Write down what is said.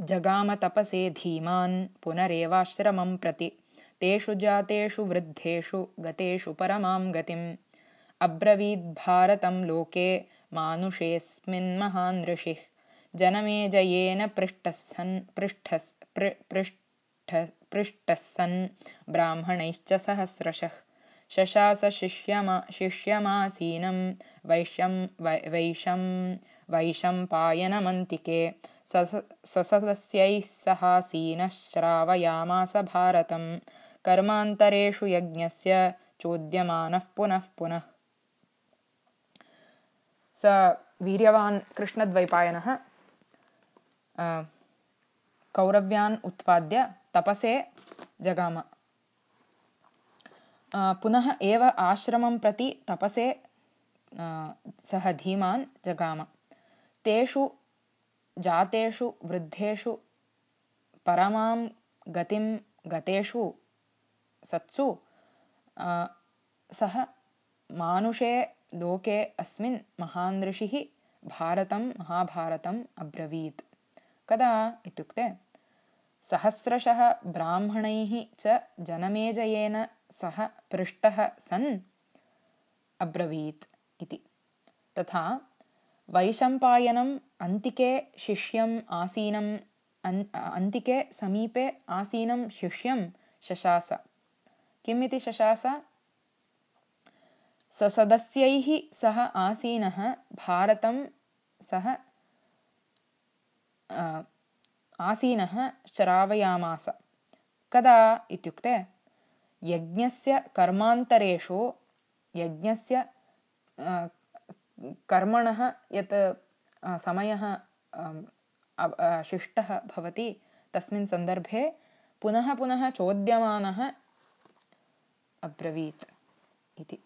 जगामतपसे धीमान् पुनरेवाश्रमं प्रति। तेषु जातेषु वृद्धेषु गतेषु परमां गतिम्। अब्रवीद्भारतं लोके मानुषेऽस्मिन्महान् ऋषिः। जनमेजयेन पृष्टः सन् पृष्ठस् पृष्ठः सन् ब्राह्मणैश्च सहस्रशः। शशासशिष्यमा शिष्यमासीनं वैश्यं वैशं वैशम्पायनमन्तिके ससदस्यैः सहासीनश्रावयामास भारतं कर्मान्तरेषु यज्ञस्य चोद्यमानः पुनः पुनः। स वीर्यवान् कृष्णद्वैपायनः कौरव्यान् उत्पाद्य तपसे जगाम। पुनः एव आश्रमं प्रति तपसे सः धीमान् जगाम। तेषु जातेषु वृद्धेषु परमां गतिं गतेषु सत्सु सः मानुषे लोके अस्मिन् महान् ऋषिः भारतं महाभारतम् अब्रवीत्। कदा इत्युक्ते? सहस्रशः ब्राह्मणैः च जनमेजयेन सः पृष्टः सन् अब्रवीत् इति। तथा वैशम्पायनम् अन्तिके शिष्यम् आसीनम् अन्तिके समीपे आसीनं शिष्यं शशास। किम् इति शशास? ससदस्यैः सह आसीनः भारतं सः आसीनः श्रावयामास। कदा इत्युक्ते? यज्ञस्य कर्मान्तरेषु यज्ञस्य कर्मणः यत् समयः शिष्टः भवति तस्मिन् सन्दर्भे पुनः पुनः चोद्यमानः अब्रवीत् इति